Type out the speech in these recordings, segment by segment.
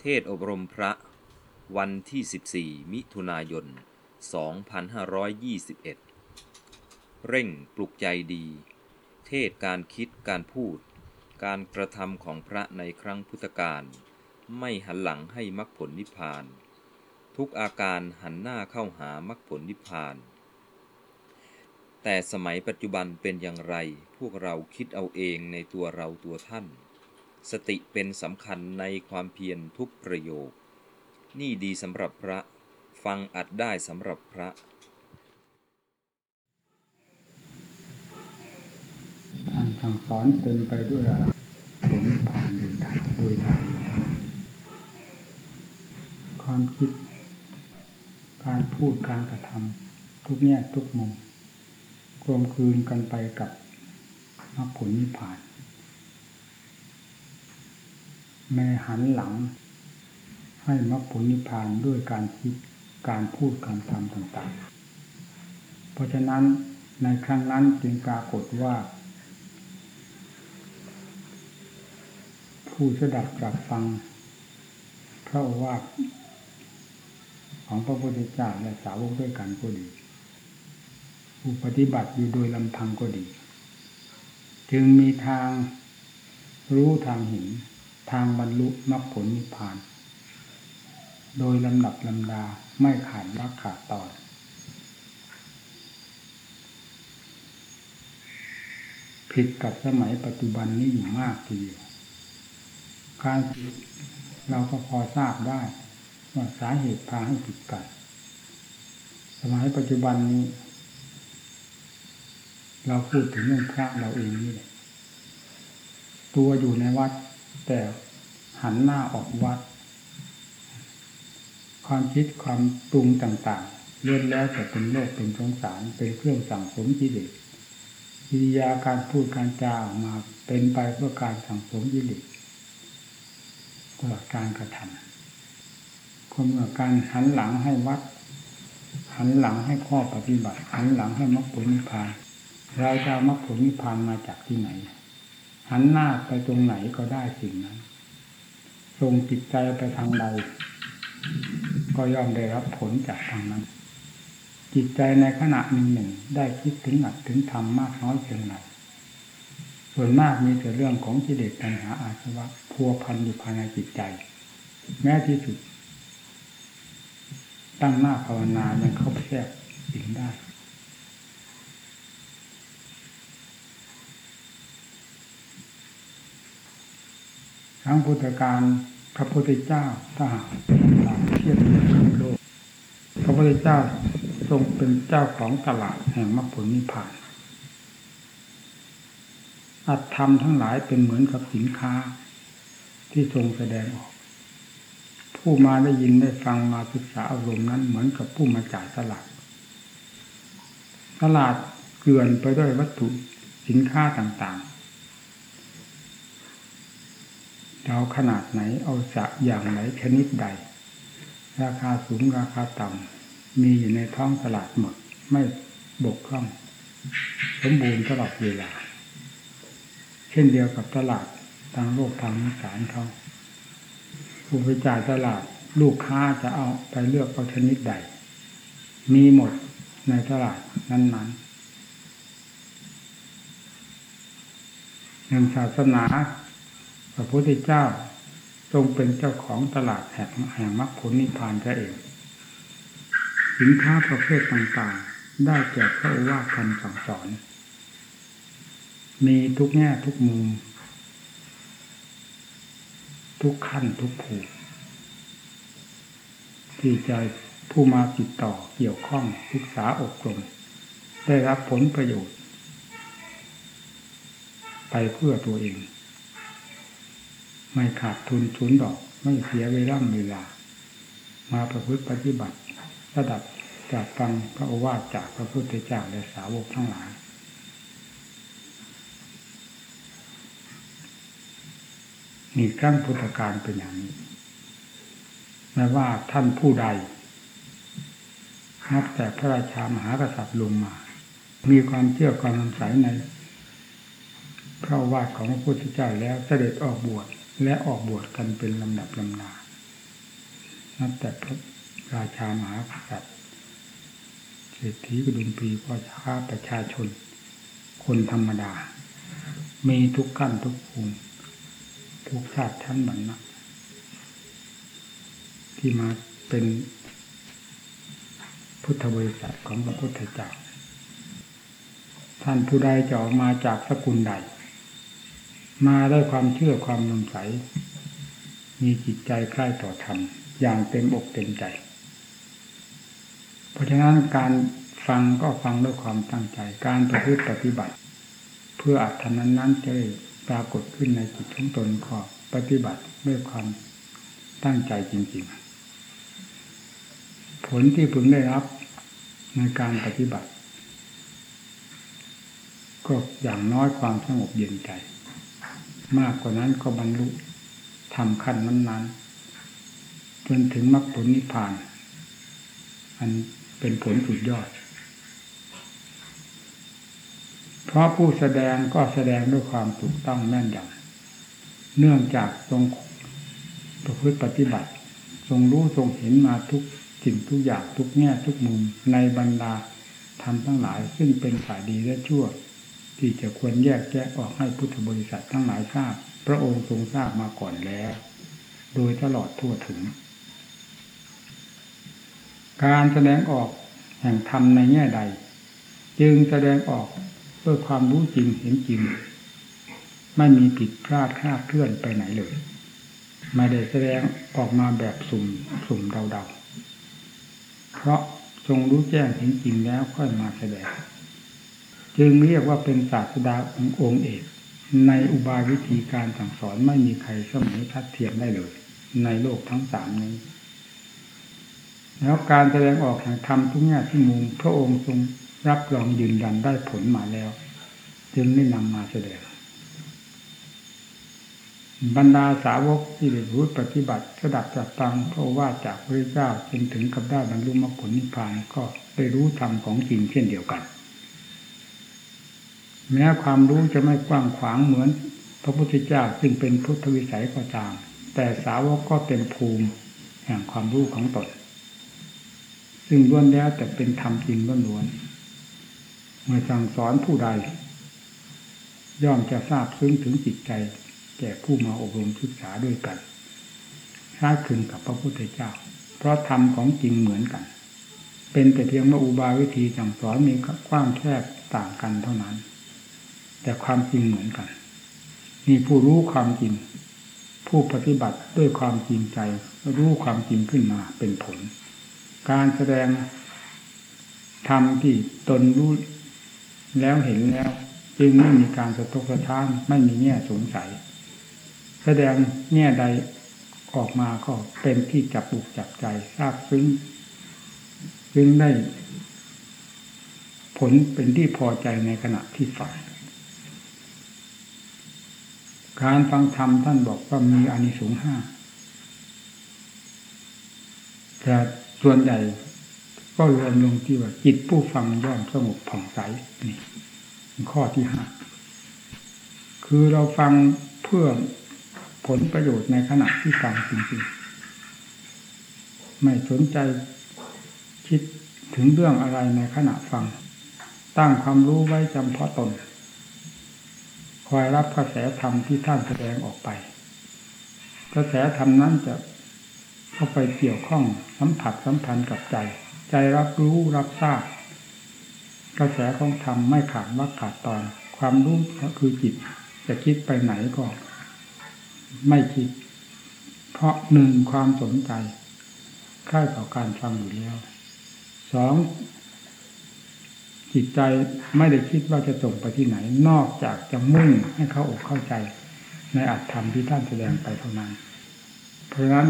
เทศอบรมพระวันที่ 14 มิถุนายน 2521 เร่งปลุกใจดี เทศการคิดการพูด การกระทำของพระในครั้งพุทธกาลไม่หันหลังให้มรรคผลนิพพาน ทุกอาการหันหน้าเข้าหามรรคผลนิพพาน แต่สมัยปัจจุบันเป็นอย่างไรพวกเราคิดเอาเองในตัวเราตัวท่าน สติเป็นสำคัญในความเพียรทุกประโยค นี่ดีสำหรับพระ ฟังอัดได้สำหรับพระการสั่งสอนเป็นไปด้วยผมผ่านดยทางโดยทางความคิด การพูดการกระทำทุกแง่ทุกมุมกลมคืนกันไปกับมรรคผลนิพพาน แม่หันหลัง ให้มรรคผลนิพพานด้วยการคิดการพูดการทำต่างๆ เพราะฉะนั้นในครั้งนั้นจึงปรากฏว่า ผู้สดับกลับฟังพระโอวาของพระพุทธเจ้าและสาวกด้วยกันก็ดีผู้ปฏิบัติอยู่โดยลำพังก็ดี จึงมีทางรู้ทางเห็น ทางบรรลุมรรคผลนิพพาน โดยลำดับลำดาไม่ขาดลักขาดตอนผิดกับสมัยปัจจุบันนี้อยู่มากทีเดียวการผิดเราก็พอทราบได้ว่าสาเหตุพาให้ผิดกัน สมัยปัจจุบันนี้ เราพูดถึงเรื่องพระเราเองนี่แหละตัวอยู่ในวัด แต่หันหน้าออกวัด ความคิดความปรุงต่างๆเลื่อนแล้วแต่เป็นโลกเป็นสงสารเป็นเครื่องสั่งสมกิเลสกิริยาการพูดการจาออกมาเป็นไปเพื่อการสั่งสมกิเลสตลอดการกระทำคนเมื่อการหันหลังให้วัด หันหลังให้ข้อปฏิบัติ หันหลังให้มรรคผลนิพพานเราจะเอามรรคผลนิพพานมาจากที่ไหน หันหน้าไปตรงไหนก็ได้สิ่งนั้นทรงจิตใจไปทางใดก็ย่อมได้รับผลจากทางนั้น จิตใจในขณะหนึ่งหนึ่งได้คิดถึงอัดถึงทำมมากน้อยเพียงไรส่วนมากมีแต่เรื่องของกิเลสตัณหาอาสวะพัวพันอยู่ภายในจิตใจ แม้ที่สุด ตั้งหน้าภาวนายังเข้าไปแทรกสิงได้ ครั้งพุทธการพระพุทธเจ้าถ้าหากเทียบกับโลก พระพุทธเจ้าทรงเป็นเจ้าของตลาดแห่งมรรคผลนิพพานอัตธรรมทั้งหลายเป็นเหมือนกับสินค้าที่ทรงแสดงออก ผู้มาได้ยินได้ฟังมาศึกษาอารมณ์นั้นเหมือนกับผู้มาจ่ายตลาด ตลาดเกลื่อนไปด้วยวัตถุสินค้าต่างๆ เราขนาดไหน เอาจะอย่างไหนชนิดใด ราคาสูงราคาต่ำมีอยู่ในท้องตลาดหมด ไม่บกพร่อง สมบูรณ์ตลอดเวลา เช่นเดียวกับตลาดทางโลกทางสารเขาผู้ไปจ่ายตลาดลูกค้าจะเอาไปเลือกเอาชนิดใด มีหมดในตลาดนั้นๆหนึ่งศาสนา ระพุทธเจ้าทรงเป็นเจ้าของตลาดแห่งแห่งมรรคผลนิพพานพระเองสินค้าประเภทต่างๆ ได้แก่พระโอวาทคำสั่งสอน มีทุกแง่ทุกมุม ทุกขั้นทุกผูที่ใจผู้มาติดต่อเกี่ยวข้องศึกษาอบรม ได้รับผลประโยชน์ ไปเพื่อตัวเอง ไม่ขาดทุนทุนดอก ไม่เสียเวลาเวลา มาประพฤติปฏิบัติ ระดับจากฟังพระโอวาทจากพระพุทธเจ้าและสาวกทั้งหลายมีครั้งพุทธการเป็นอย่างนี้ไม่ว่าท่านผู้ใดนับแต่พระราชามหากษัตริย์ลงมา มีความเชื่อความสงสัยในพระวาทของพระพุทธเจ้าแล้วเสด็จออกบวช และออกบวชกันเป็นลำดับลำนานับแต่พระราชามหากษัตริย์เศรษฐีกระดุมปีพ่อค้าประชาชน คนธรรมดา มีทุกขั้นทุกภูมิทุกชาติชั้นบรรณะที่มาเป็นพุทธบริษัทของพระพุทธเจ้าท่านผู้ใดจะออกมาจากสกุลใด มาด้วยความเชื่อความนำใส มีจิตใจใกล้ต่อธรรมอย่างเต็มอกเต็มใจ เพราะฉะนั้นการฟังก็ฟังด้วยความตั้งใจ การประพฤติปฏิบัติ เพื่ออัตถนั้นนั้นจะได้ปรากฏขึ้นในจิตของตนขอปฏิบัติด้วยความตั้งใจจริง ๆ ผลที่พึงได้รับในการปฏิบัติ ก็อย่างน้อยความสงบเย็นใจ มากกว่านั้นก็บรรลุทำขั้นนั้นๆ จนถึงมรรคผลนิพพาน อันเป็นผลสุดยอด เพราะผู้แสดงก็แสดงด้วยความถูกต้องแม่นยำเนื่องจากทรงประพฤติปฏิบัติ ทรงรู้ทรงเห็นมาทุกสิ่งทุกอย่างทุกแง่ทุกมุมในบรรดาธรรมทั้งหลาย ซึ่งเป็นฝ่ายดีและชั่ว ที่จะควรแยกแยะออกให้พุทธบริษัททั้งหลายทราบ พระองค์ทรงทราบมาก่อนแล้ว โดยตลอดทั่วถึง การแสดงออกแห่งธรรมในแง่ใด จึงแสดงออกด้วยความรู้จริงเห็นจริง ไม่มีผิดพลาดคลาดเคลื่อนไปไหนเลยไม่ได้แสดงออกมาแบบสุ่มสุ่มเดาๆเพราะทรงรู้แจ้งเห็นจริงแล้วค่อยมาแสดง จึงเรียกว่าเป็นศาสดาองค์องค์เอก ในอุบายวิธีการสั่งสอนไม่มีใครเสมอทัดเทียมได้เลย ในโลกทั้งสามนี้ แล้วการแสดงออกแห่งธรรมทุกแง่ทุกมุมพระองค์ทรงรับรองยืนยันได้ผลมาแล้ว จึงได้นำมาแสดงบรรดาสาวกที่ได้รู้ปฏิบัติสดับจับตังเพราะว่าจากพระเจ้าจนถึงกับได้บรรลุมรรคผลนิพพานก็ได้รู้ธรรมของจริงเช่นเดียวกัน แม้ความรู้จะไม่กว้างขวางเหมือน พระพุทธเจ้าซึ่งเป็นพุทธวิสัยก็ตาม แต่สาวกก็เต็มภูมิแห่งความรู้ของตนซึ่งล้วนแล้วแต่เป็นธรรมจริงล้วนๆเมื่อสั่งสอนผู้ใด ย่อมจะทราบซึ้งถึงจิตใจแก่ผู้มาอบรมศึกษาด้วยกันคล้ายคลึงกับพระพุทธเจ้า เพราะธรรมของจริงเหมือนกัน เป็นแต่เพียงว่าอุบายวิธีสั่งสอนมีกว้างแคบต่างกันเท่านั้น แต่ความจริงเหมือนกัน มีผู้รู้ความจริง ผู้ปฏิบัติด้วยความจริงใจ รู้ความจริงขึ้นมาเป็นผล การแสดงธรรมที่ตนรู้แล้วเห็นแล้ว จึงไม่มีการสะทกสะท้านไม่มีแง่สงสัย แสดงแง่ใดออกมาก็เป็นที่จับบุกจับใจทราบซึ้งจึงได้ผลเป็นที่พอใจในขณะที่ฟัง การฟังธรรมท่านบอกว่ามีอานิสงส์ห้าแต่ส่วนใหญ่ก็รวมลงที่ว่าจิตผู้ฟังย่อมสงบผ่องใสนี่ข้อที่ห้าคือเราฟังเพื่อผลประโยชน์ในขณะที่ฟังจริงๆ ไม่สนใจคิดถึงเรื่องอะไรในขณะฟัง ตั้งความรู้ไว้จำเพาะตน คอยรับกระแสธรรมที่ท่านแสดงออกไป กระแสธรรมนั้นจะเข้าไปเกี่ยวข้องสัมผัสสัมพันธ์กับใจ ใจรับรู้รับทราบกระแสของธรรมไม่ขาดว่าขาดตอน ความรู้ก็คือจิต จะคิดไปไหนก็ไม่คิด เพราะหนึ่งความสนใจค่ายต่อการฟังอยู่แล้วสอง จิตใจไม่ได้คิดว่าจะส่งไปที่ไหน นอกจากจะมุ่งให้เขาอกเข้าใจ ในอัตธรรมที่ท่านแสดงไปเท่านั้น เพราะฉะนั้น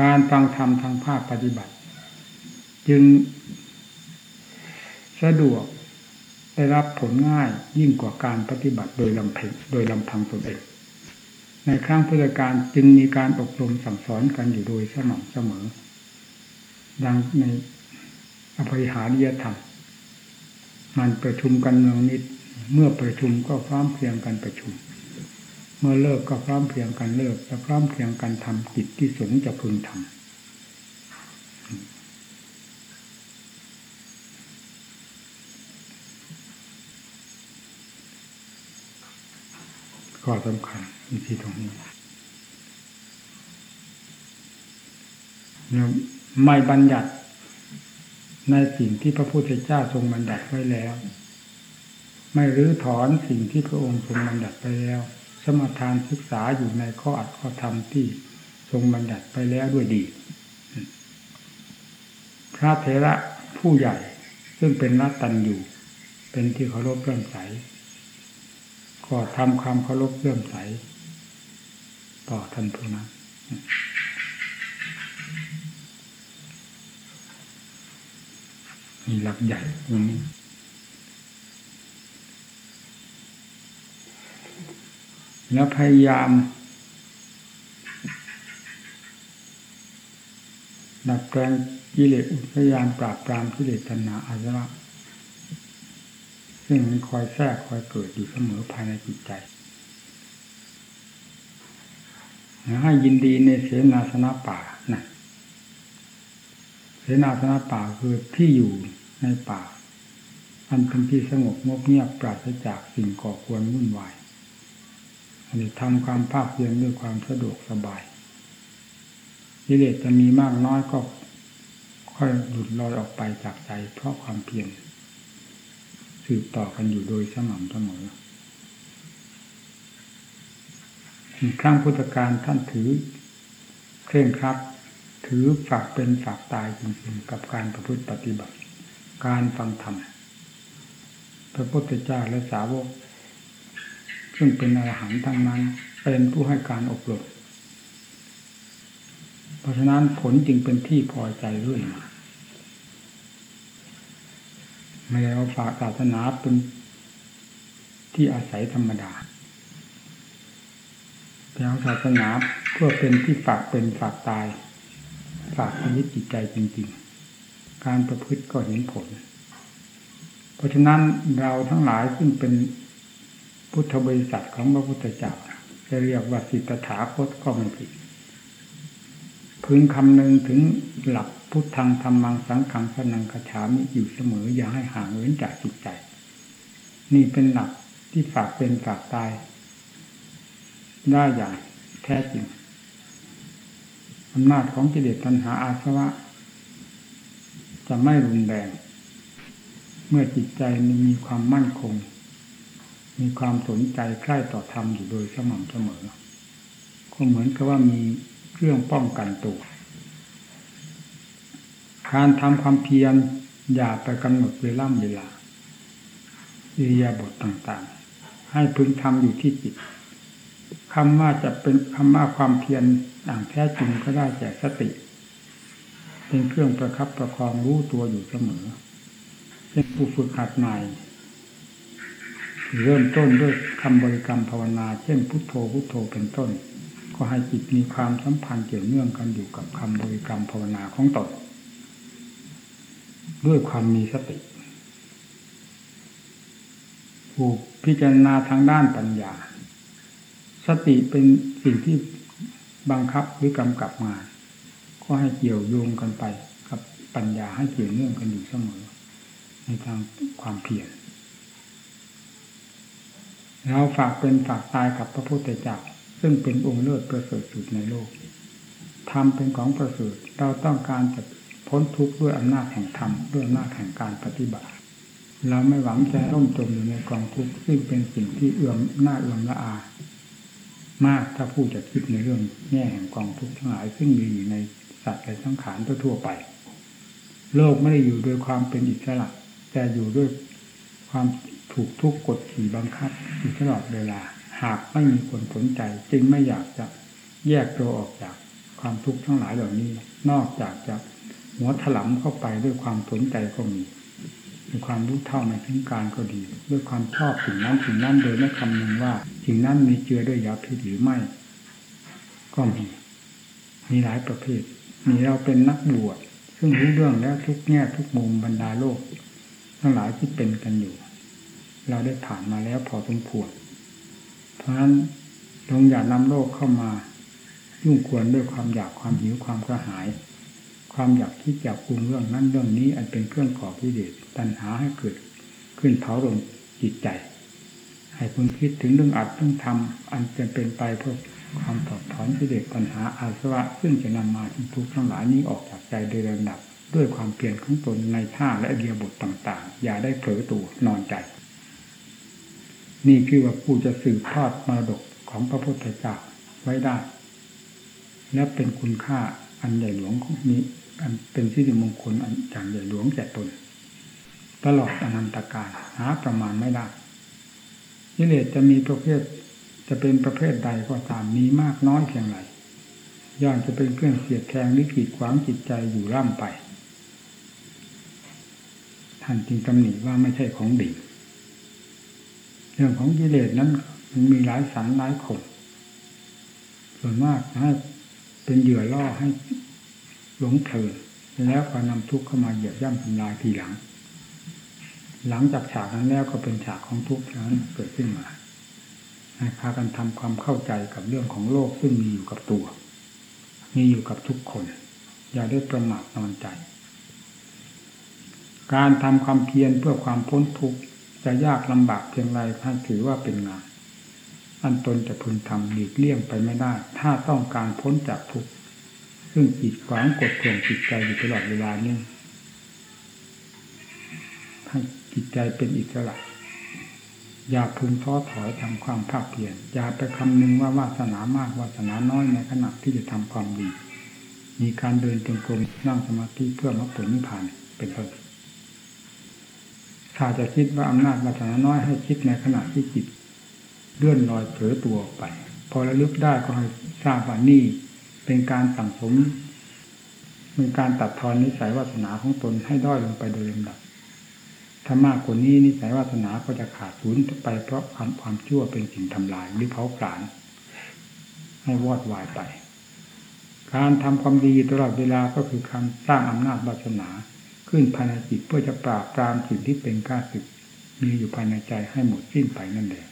การฟังธรรมทางภาคปฏิบัติ จึงสะดวกได้รับผลง่ายยิ่งกว่าการปฏิบัติโดยลำเพ็งโดยลำพังตนเอง ในครั้งพุทธกาลจึงมีการอบรมสั่งสอนกันอยู่โดยสม่ำเสมอ ดังในอภิหาริยธรรม มันประชุมกันเมืองนิด เมื่อประชุมก็พร้อมเพียงกันประชุม เมื่อเลิกก็พร้อมเพียงกันเลิกและพร้อมเพียงกันทำกิจที่สงจะพึงทำข้อสำคัญอยู่ที่ตรงนี้ไม่บัญญัติ ในสิ่งที่พระพุทธเจ้าทรงบัญญัติไว้แล้ว ไม่รื้อถอนสิ่งที่พระองค์ทรงบัญญัติไปแล้ว สมทานศึกษาอยู่ในข้ออัดข้อธรรมที่ทรงบัญญัติไปแล้วด้วยดี พระเถระผู้ใหญ่ซึ่งเป็นรัตตันอยู่ เป็นที่เคารพเรื่อมใสก็ทำความเคารพเรื่อมใส ต่อท่านผู้นั้น มีหลักใหญ่ตรงนี้แล้วพยายาม ดัดแปลงกิเลสพยายามปราบปรามกิเลสตัณหาอาสวะซึ่งมันคอยแทรกคอยเกิดอยู่เสมอภายในจิตใจให้ยินดีในเสนาสนะป่านะเสนาสนะป่าคือที่อยู่ ในป่า อันเป็นที่สงบงบเงียบปราศจากสิ่งก่อควรวุ่นวายอันนี้ทำความภาคเพียรด้วยความสะดวกสบายกิเลสจะมีมากน้อยก็ค่อยหลุดลอยออกไปจากใจ เพราะความเพียรสืบต่อกันอยู่โดยสม่ำเสมอครั้งพุทธการท่านถือเคร่งครัดถือฝากเป็นฝากตายจริงๆ กับการประพฤติปฏิบัติ การฟังธรรมพระพุทธเจ้าและสาวก ซึ่งเป็นอรหันต์ทั้งนั้น เป็นผู้ให้การอบรมเพราะฉะนั้นผลจึงเป็นที่พอใจเรื่อยมาไม่ได้เอาฝากศาสนาเป็นที่อาศัยธรรมดาแต่เอาศาสนาเพื่อเป็นที่ฝากเป็นฝากตาย ฝากชีวิตจิตใจจริง ๆ การประพฤติก็เห็นผล เพราะฉะนั้นเราทั้งหลายซึ่งเป็นพุทธบริษัทของพระพุทธเจ้าจะเรียกว่าสิทธาคตก็ไม่ผิดพึงคำนึงถึงหลักพุทธังธรรมังสังขังสนังคาฉามิอยู่เสมออย่าให้ห่างเว้นจากจิตใจ นี่เป็นหลักที่ฝากเป็นฝากตาย ได้อย่างแท้จริงอำนาจของกิเลสตัณหาอาสวะ จะไม่รุนแรง เมื่อจิตใจมีความมั่นคง มีความสนใจใกล้ต่อธรรมอยู่โดยสม่ำเสมอ ก็เหมือนกับว่ามีเครื่องป้องกันตัว การทำความเพียรอย่าไปกำหนดเวลาเวลาอิริยาบถต่างๆ ให้พึงทำอยู่ที่จิตคำว่าจะเป็นคำว่าความเพียรอย่างแท้จริงก็ได้แก่สติ เป็นเครื่องประครับประคองรู้ตัวอยู่เสมอเช่นผู้ฝึกหัดใหม่ เริ่มต้นด้วยคำบริกรรมภาวนา เช่นพุทโธพุทโธเป็นต้น ก็ให้จิตมีความสัมพันธ์เกี่ยวเนื่องกันอยู่กับคำบริกรรมภาวนาของตนด้วยความมีสติผูกพิจารณาทางด้านปัญญา สติเป็นสิ่งที่บังคับหรือกำกับงาน ก็ให้เกี่ยวโยงกันไป กับปัญญาให้เกี่ยวเนื่องกันอยู่เสมอ ในทางความเพียรเราฝากเป็นฝากตายกับพระพุทธเจ้าซึ่งเป็นองค์เลิศประเสริฐสุดในโลกทำเป็นของประเสริฐเราต้องการจะพ้นทุกข์ด้วยอำนาจแห่งธรรมด้วยอำนาจแห่งการปฏิบัติ เราไม่หวังจะร่มจมอยู่ในกองทุกข์ซึ่งเป็นสิ่งที่เอื่อมหน้าเอื่อมละอา มากถ้าผู้จะคิดในเรื่องแง่แห่งกองทุกข์ทั้งหลายซึ่งมีอยู่ใน สัตว์และสังขารทั่วไป โลกไม่ได้อยู่โดยความเป็นอิสระ แต่อยู่ด้วยความถูกทุกข์กดขี่บังคับอยู่ตลอดเวลา หากไม่มีคนสนใจ จึงไม่อยากจะแยกตัวออกจากความทุกข์ทั้งหลายเหล่านี้ นอกจากจะหัวถลำเข้าไปด้วยความสนใจก็มีด้วยความรู้เท่าในถึงการก็ดี ด้วยความชอบสิ่งนั้นสิ่งนั้นโดยไม่คำนึงว่าสิ่งนั้นมีเจือด้วยยาพิษหรือไม่ ก็มี มีหลายประเภท มีเราเป็นนักบวชซึ่งรู้เรื่องแล้วทุกแง่ทุกมุมบรรดาโลก ทั้งหลายที่เป็นกันอยู่ เราได้ผ่านมาแล้วพอสมควรเพราะฉะนั้นลงอย่านำโลกเข้ามา ยุ่งควรด้วยความอยากความหิวความกระหาย ความอยากที่จะปรุงเรื่องนั้นเรื่องนี้ อันเป็นเครื่องก่อกิเลสตัณหาให้เกิดขึ้นเผาลงจิตใจให้ให้คุณคิดถึงเรื่องอัดเรื่องทำอันจะเป็นไปเพื่อ ความถอดถอนกิเลสปัญหาอาสวะ ซึ่งจะนำมาทุกทั้งหลายนี้ออกจากใจโดยลำดับ ด้วยความเปลี่ยนของตนในท่าและเรียบทต่างๆ อย่าได้เผลอตัวนอนใจ นี่คือว่าผู้จะสืบทอดมรดกของพระพุทธเจ้าไว้ได้ และเป็นคุณค่าอันใหญ่หลวงของนี้ อันเป็นสิริมงคลอันอย่างใหญ่หลวงแก่ตน ตลอดอนันตกาลหาประมาณไม่ได้กิเลสจะมีประเภท จะเป็นประเภทใดก็ตามมีมากน้อยเพียงไรย่อมจะเป็นเครื่องเสียดแทงลิขิตขวางจิตใจอยู่ร่ำไป ท่านจึงตำหนิว่าไม่ใช่ของดี เรื่องของกิเลสนั้นมันมีหลายสันหลายขมส่วนมากให้เป็นเหยื่อล่อให้หลงเพลินแล้วก็นำทุกข์เข้ามาเหยียบย่ำทำลายทีหลัง หลังจากฉากนั้นแล้วก็เป็นฉากของทุกข์นั้นเกิดขึ้นมา ให้พากันทำความเข้าใจกับเรื่องของโลกซึ่งมีอยู่กับตัว มีอยู่กับทุกคน อย่าได้ประมาทนอนใจ การทำความเพียรเพื่อความพ้นทุกข์จะยากลำบากเพียงไรท่านถือว่าเป็นงาน อันตนจะพึงทำหลีกเลี่ยงไปไม่ได้ ถ้าต้องการพ้นจากทุกข์ซึ่งจิตขวางกดข่วงจิตใจอยู่ตลอดเวลานี้ให้จิตใจเป็นอิสระ อย่าพึงท้อถอยทำความภาคเพียรอย่าไปคำนึงว่าวาสนามากวาสนาน้อยในขณะที่จะทำความดี มีการเดินจงกรมนั่งสมาธิเพื่อมรรคผลนิพพานเป็นต้นถ้าจะคิดว่าอำนาจวาสนาน้อยให้คิดในขณะที่จิตเลื่อนลอยเผลอตัวออกไป พอระลึกได้ก็ให้ทราบว่านี่เป็นการสั่งสมเป็นการตัดทอนนิสัยวาสนาของตนให้ด้อยลงไปโดยลำดับ ถ้ามากกว่านี้นิสัยวาสนาก็จะขาดสูญไปเพราะความความชั่วเป็นสิ่งทำลายหรือเผาผลาญให้วอดวายไป การทำความดีตลอดเวลาก็คือการสร้างอำนาจวาสนา ขึ้นภายในจิตเพื่อจะปราบปรามสิ่งที่เป็นข้าศึก มีอยู่ภายในใจให้หมดสิ้นไปนั่นเอง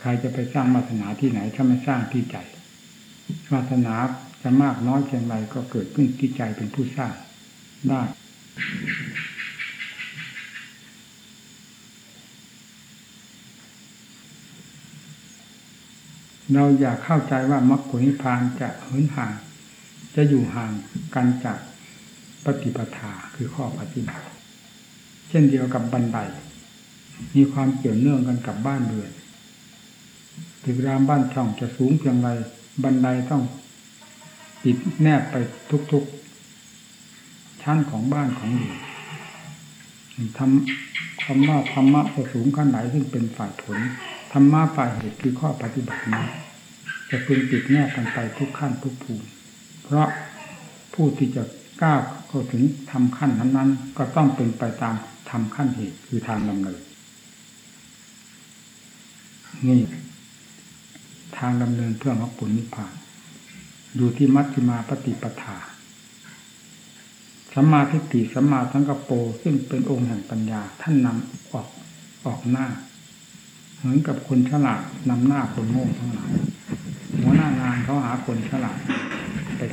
ใครจะไปสร้างวาสนาที่ไหนถ้าไม่สร้างที่ใจวาสนาจะมากน้อยเพียงไรก็เกิดขึ้นที่ใจเป็นผู้สร้างได้ เราอยากเข้าใจว่ามรรคผลนิพพานจะเหินห่าง จะอยู่ห่างกันจากปฏิปทาคือข้อปฏิบัติ เช่นเดียวกับบันได มีความเกี่ยวเนื่องกันกับบ้านเรือนตึกรามบ้านช่องจะสูงเพียงไรบันไดต้องติดแนบไปทุกๆ ชั้นของบ้านของอยู่ทำคำว่าธรรมะจะสูงขั้นไหนซึ่งเป็นฝ่ายผล ธรรมะฝ่ายเหตุคือข้อปฏิบัตินี้จะพึงติดแนบกันไปทุกขั้นทุกภูมิเพราะผู้ที่จะก้าวเข้าถึงทำขั้นนั้นๆ ก็ต้องเป็นไปตามทำขั้นเหตุคือทางดำเนินนี่ทางดำเนินเพื่อมรรคผลนิพพาน อยู่ที่มัชฌิมาปฏิปทาสัมมาทิฏฐิสัมมาสังกปรซึ่งเป็นองค์แห่งปัญญาท่านนำออกออกหน้า เหมือนกับคนฉลาดนำหน้าคนโง่ทั้งหลายหัวหน้างานเขาหาคนฉลาด แต่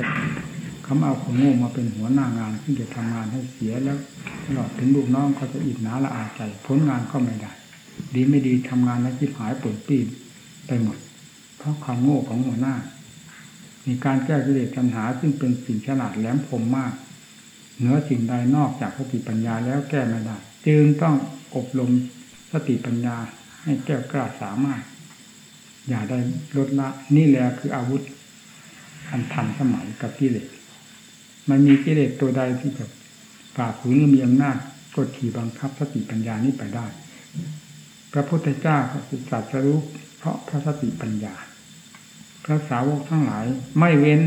เขาเอาคนโง่มาเป็นหัวหน้างานที่จะทำงานให้เสียแล้วตลอดถึงลูกน้องเขาจะอิดหนาละอาใจผลงานก็ไม่ได้ ดีไม่ดีทำงานแล้วคิดหายปวดปีนไปหมด เพราะความโง่ของหัวหน้า มีการแก้กิเลสปัญหาซึ่งเป็นสิ่งฉลาดแหลมคมมากเหนือสิ่งใดนอกจากสติปัญญาแล้วแก้ไม่ได้จึงต้องอบรมสติปัญญา ให้แก้วกล้าสามารถ อย่าได้ลดละ นี่แหละคืออาวุธอันทันสมัยกับกิเลสมันมีกิเลสตัวใดที่จะฝ่าฝืนมีอำนาจกดขี่บังคับสติปัญญานี้ไปได้ พระพุทธเจ้าก็ศึกษาจะรู้เพราะพระสติปัญญา พระสาวกทั้งหลายไม่เว้น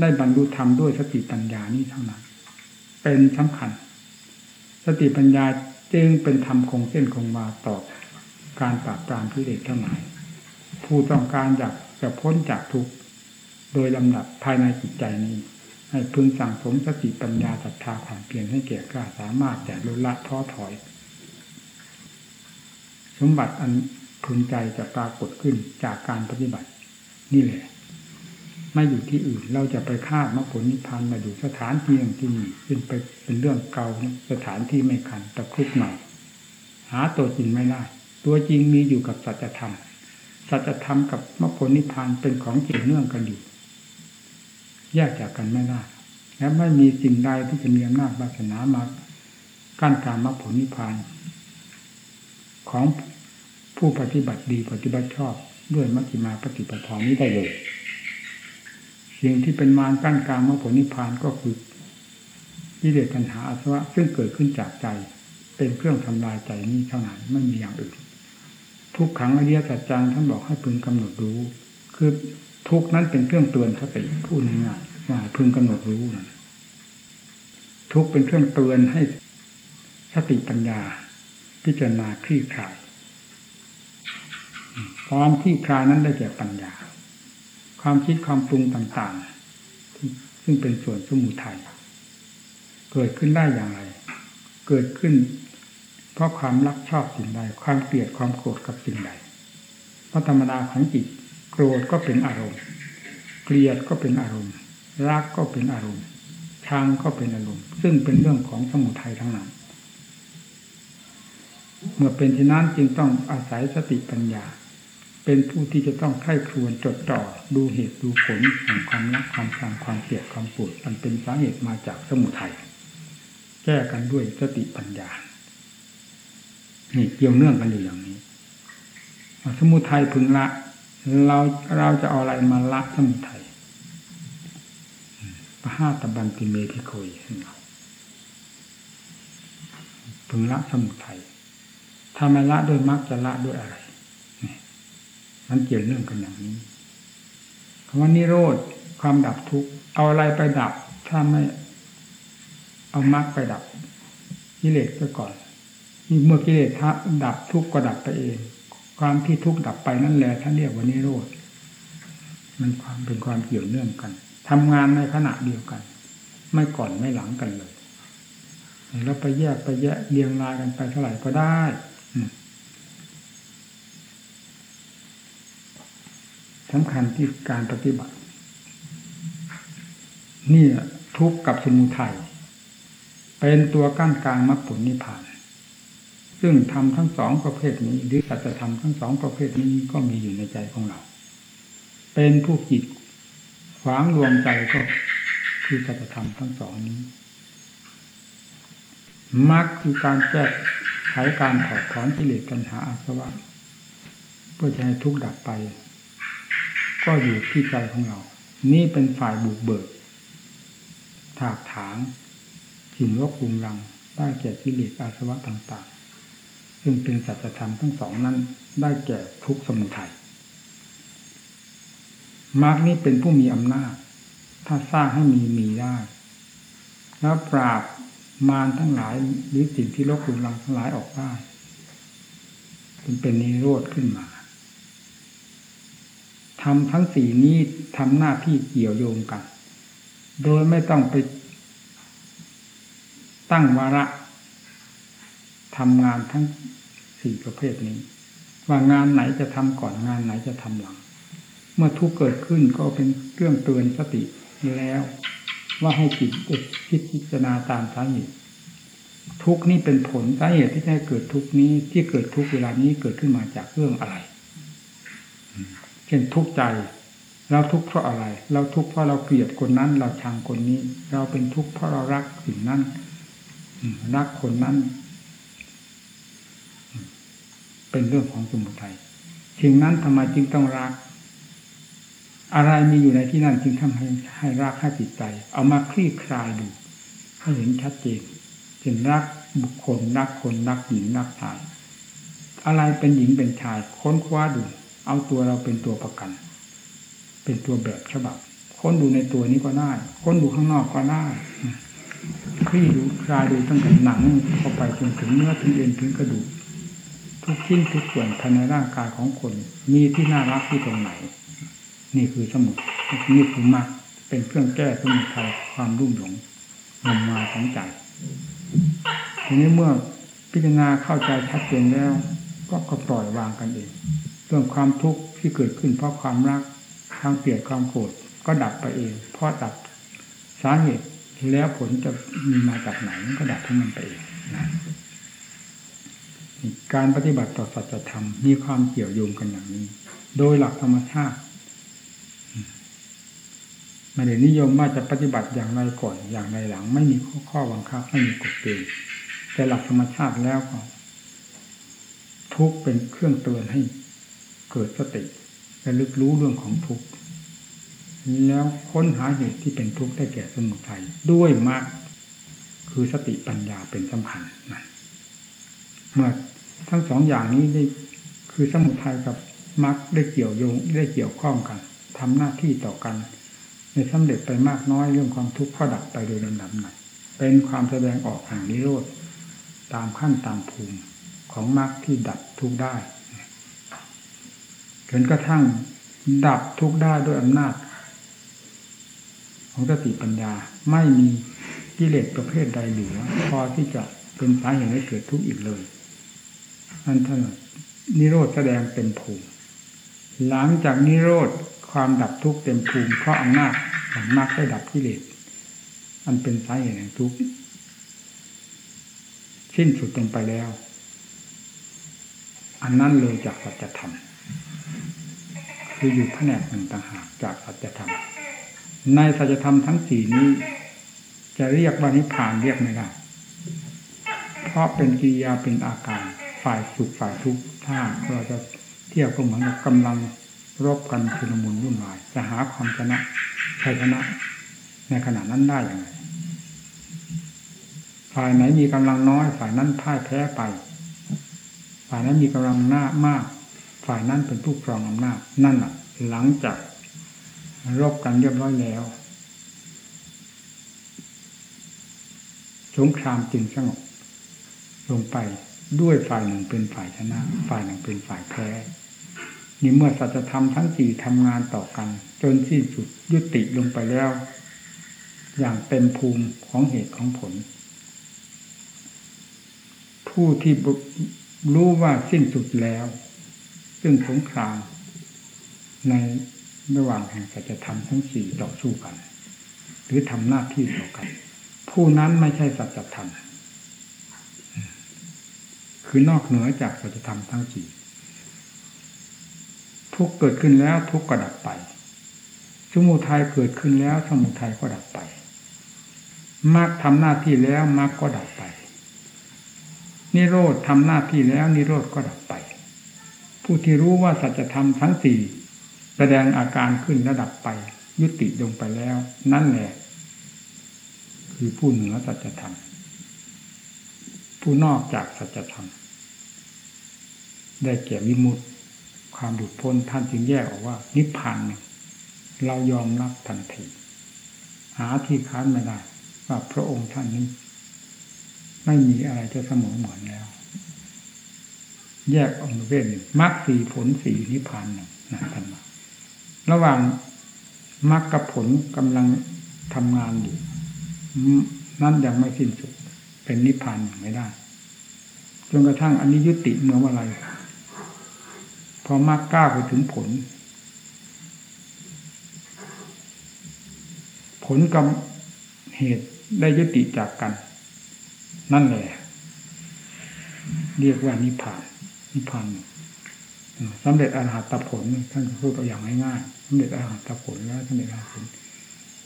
ได้บรรลุธรรมด้วยสติปัญญานี้เท่านั้น เป็นสำคัญ สติปัญญาจึงเป็นธรรมคงเส้นคงวาต่อ การปราบปรามพิเรกทั้งหลาย ผู้ต้องการอยากจะพ้นจากทุกข์โดยลำดับภายในจิตใจนี้ ให้พึงสั่งสมสติปัญญาศรัทธาความเพียรให้เกียรกล้าสามารถแต่ลดละท้อถอย สมบัติอันพึงใจจะปรากฏขึ้นจากการปฏิบัติ นี่แหละ ไม่อยู่ที่อื่นเราจะไปคาดมรรคผลนิพพานมาอยู่สถานที่อย่างที่นี่เป็นไปเป็นเรื่องเก่าสถานที่ไม่คันตะครุบหน่อยหาตัวจริงไม่ได้ ตัวจริงมีอยู่กับสัจธรรม สัจธรรมกับมรรคผลนิพพานเป็นของเกี่ยวเนื่องกันอยู่ แยกจากกันไม่ได้ และไม่มีสิ่งใดที่จะมีอำนาจวาสนามากั้นการมรรคผลนิพพาน ของผู้ปฏิบัติดีปฏิบัติชอบด้วยมัชฌิมาปฏิปทานี้ได้เลย สิ่งที่เป็นมารกั้นกลางมรรคผลนิพพานก็คือกิเลสตัณหาอาสวะซึ่งเกิดขึ้นจากใจ เป็นเครื่องทำลายใจนี้เท่านั้นไม่มีอย่างอื่น ทุกขังอริยสัจจังท่านบอกให้พึงกำหนดรู้ คือทุกนั้นเป็นเครื่องเตือนสติพูดง่ายๆว่าพึงกำหนดรู้นะทุกเป็นเครื่องเตือนให้สติปัญญา พิจารณาคลี่คลายความคลี่คลายนั้นได้แก่ปัญญา ความคิดความปรุงต่างๆ ซึ่งเป็นส่วนสมุทัยเกิดขึ้นได้อย่างไร เกิดขึ้น เพราะความรักชอบสิ่งใด ความเกลียดความโกรธกับสิ่งใด เพราะธรรมดาของจิตโกรธก็เป็นอารมณ์ เกลียดก็เป็นอารมณ์ รักก็เป็นอารมณ์ชังก็เป็นอารมณ์ ซึ่งเป็นเรื่องของสมุทัยทั้งนั้น เมื่อเป็นเช่นนั้นจึงต้องอาศัยสติปัญญา เป็นผู้ที่จะต้องไข้ครวนจดจ่อดูเหตุดูผลแห่งความรักความชังความเกลียดความปวดมันเป็นสาเหตุมาจากสมุทัยแก้กันด้วยสติปัญญา นี่เกี่ยวเนื่องกันอยู่อย่างนี้ สมุทัยพึงละ เราเราจะเอาอะไรมาละสมุทัยปะห้าตะบันติเมพิโคยพึงละสมุทัยถ้าไม่ละด้วยมรรคจะละด้วยอะไร มันเกี่ยวเนื่องกันอย่างนี้คำว่านิโรธความดับทุกข์เอาอะไรไปดับ ถ้าไม่เอามรรคไปดับกิเลสไปก่อน เมื่อกิเลสทะดับทุกข์ก็ดับไปเอง ความที่ทุกข์ดับไปนั่นแหละท่านเรียกว่านิโรธมันความเป็นความเกี่ยวเนื่องกันทำงานในขณะเดียวกัน ไม่ก่อนไม่หลังกันเลยแล้วไปแยกไปแยกเรียงรายกันไปเท่าไหร่ก็ได้สำคัญที่การปฏิบัติ นี่ทุกข์กับสมุทัยเป็นตัวกั้นกลางมรรคผลนิพพาน ซึ่งทำทั้งสองประเภทนี้ หรือสัจธรรมทั้งสองประเภทนี้ก็มีอยู่ในใจของเรา เป็นผู้จิตขวางรวมใจก็คือสัจธรรมทั้งสองนี้มรรคคือการแก้ไขการถอดถอนกิเลสตัณหาอาสวะเพื่อจะให้ทุกข์ดับไป ก็อยู่ที่ใจของเรา นี่เป็นฝ่ายบุกเบิก ถากถางสิ่งรกรุงรังได้แก่กิเลสอาสวะต่างๆ ซึ่งเป็นสัจธรรมทั้งสองนั้น ได้แก่ทุกสมุทัยมรรคนี้เป็นผู้มีอำนาจ ถ้าสร้างให้มีมีได้ แล้วปราบมารทั้งหลายหรือสิ่งที่รกรุงรังทั้งหลายออกได้จึงเป็นนิโรธขึ้นมาทำทั้งสี่นี้ทำหน้าที่เกี่ยวโยงกัน โดยไม่ต้องไป ตั้งวาระ ทำงานทั้งสี่ประเภทนี้ ว่างานไหนจะทำก่อนงานไหนจะทำหลัง เมื่อทุกเกิดขึ้นก็เป็นเครื่องเตือนสติแล้ว ว่าให้จิตคิดพิจารณาตามสาเหตุทุกนี้เป็นผลสาเหตุที่ให้เกิดทุกนี้ที่เกิดทุกเวลานี้เกิดขึ้นมาจากเรื่องอะไรเช่นทุกใจเราทุกข์เพราะอะไร เราทุกข์เพราะเราเกลียดคนนั้น เราชังคนนี้ เราเป็นทุกข์เพราะเรารักสิ่งนั้น รักคนนั้น เป็นเรื่องของสมุทัยสิ่งนั้นทำไมจึงต้องรัก อะไรมีอยู่ในที่นั่นจึงทำให้ให้รักให้จิตใจ เอามาคลี่คลายดูให้เห็นชัดเจนเช่นรักบุคคลรักคนรักหญิงรักชาย อะไรเป็นหญิงเป็นชาย ค้นคว้าดู เอาตัวเราเป็นตัวประกัน เป็นตัวแบบฉบับ ค้นดูในตัวนี้ก็ได้ ค้นดูข้างนอกก็ได้คลี่ดูคลายดูตั้งแต่หนังเข้าไปจนถึงเนื้อถึงเอ็นถึงกระดูก ทุกชิ้นทุกส่วนภายในร่างกายของคน มีที่น่ารักที่ตรงไหน นี่คือสมุดนี่คือมรรคเป็นเครื่องแก้สมุทัยความรุ่มหลงงมงายของใจทีนี้เมื่อพิจารณาเข้าใจชัดเจนแล้ว ก็ก็ปล่อยวางกันเองเรื่องความทุกข์ที่เกิดขึ้นเพราะความรักความเกลียดความโกรธก็ดับไปเองเพราะดับสาเหตุแล้วผลจะมีมาจากไหนก็ดับทั้งมันไปเองนะ การปฏิบัติต่อสัจธรรมมีความเกี่ยวโยงกันอย่างนี้ โดยหลักธรรมชาติไม่ได้นิยมว่าจะปฏิบัติอย่างไรก่อนอย่างไรหลัง ไม่มีข้อข้อบังคับไม่มีกฎเกณฑ์แต่หลักธรรมชาติแล้วก็ทุกเป็นเครื่องเตือนให้เกิดสติและลึกรู้เรื่องของทุกข์แล้วค้นหาเหตุที่เป็นทุกข์ได้แก่สมุทัยด้วยมรรคคือสติปัญญาเป็นสำคัญนะเมื่อ ทั้งสองอย่างนี้ได้คือสมุทัยกับมรรคได้เกี่ยวโยงได้เกี่ยวข้องกันทำหน้าที่ต่อกันในสำเร็จไปมากน้อยเรื่องความทุกข์ก็ดับไปโดยลำดับหน่อยเป็นความแสดงออกแห่งนิโรธตามขั้นตามภูมิของมรรคที่ดับทุกข์ได้จนกระทั่งดับทุกข์ได้ด้วยอำนาจ ของสติปัญญาไม่มีกิเลสประเภทใดเหลือพอที่จะเป็นสาเหตุให้เกิดทุกข์อีกเลย อันท่านนิโรธแสดงเต็มภูมิ หลังจากนิโรธความดับทุกข์เต็มภูมิเพราะอำนาจของมรรคได้ดับกิเลสอันเป็นสาเหตุแห่งทุกข์สิ้นสุดลงไปแล้ว อันนั้นเลยจากสัจธรรมคืออยู่แผนกหนึ่งต่างหากจากสัจธรรมในสัจธรรมทั้งสี่นี้ จะเรียกว่านิพพานเรียกไม่ได้เพราะเป็นกิริยาเป็นอาการ ฝ่ายสุขฝ่ายทุกข์ถ้าเราจะเทียบก็เหมือนกับกำลังรบกันชุลมุนวุ่นวายจะหาความชนะชัยชนะ ในขณะนั้นได้อย่างไรฝ่ายไหนมีกำลังน้อย ฝ่ายนั้นพ่ายแพ้ไป ฝ่ายนั้นมีกำลังหน้ามาก ฝ่ายนั้นเป็นผู้ครองอำนาจนั่นแหะหลังจากรบกันเรียบร้อยแล้วสงครามจึงสงบลงไป ด้วยฝ่ายหนึ่งเป็นฝ่ายชนะ ฝ่ายหนึ่งเป็นฝ่ายแพ้นี่เมื่อสัจธรรมทั้งสี่ทำงานต่อกัน จนสิ้นสุดยุติลงไปแล้ว อย่างเต็มภูมิของเหตุของผล ผู้ที่รู้ว่าสิ้นสุดแล้ว ซึ่งสงครามในระหว่างแห่งสัจธรรมทั้งสี่ต่อสู้กัน หรือทำหน้าที่ต่อกัน ผู้นั้นไม่ใช่สัจธรรม คือนอกเหนือจากสัจธรรมทั้งสี่ทุกเกิดขึ้นแล้วทุกก็ดับไป สมุทัยเกิดขึ้นแล้ว สมุทัยก็ดับไปมรรคทำหน้าที่แล้วมรรคก็ดับไป นิโรธทำหน้าที่แล้วนิโรธก็ดับไป ผู้ที่รู้ว่าสัจธรรมทั้งสี่แสดงอาการขึ้นระดับไป ยุติลงไปแล้ว นั่นแหละ คือผู้เหนือสัจธรรม ผู้นอกจากสัจธรรม ได้แก่วิมุตติความหลุดพ้นท่านจึงแยกออกว่า นิพพานเรายอมรับทันทีหาที่ค้านไม่ได้ว่าพระองค์ท่านนี้ไม่มีอะไรจะเสมอเหมือนแล้ว แยกออกมาเป็นมรรคสีผลสีนิพพานหนึ่งนะท่านระหว่างมรรคกับผลกำลังทำงานอยู่นั่นยังไม่สิ้นสุด เป็นนิพพานไม่ได้จนกระทั่งอันนี้ยุติเมื่อวันไรพอมากก้าวไปถึงผล ผลกับเหตุได้ยุติจากกัน นั่นแหละเรียกว่านิพพาน นิพพานสำเร็จอรหัตผลท่านพูดตัวอย่างง่ายๆสำเร็จอรหัตผลแล้วสำเร็จอรหัตผล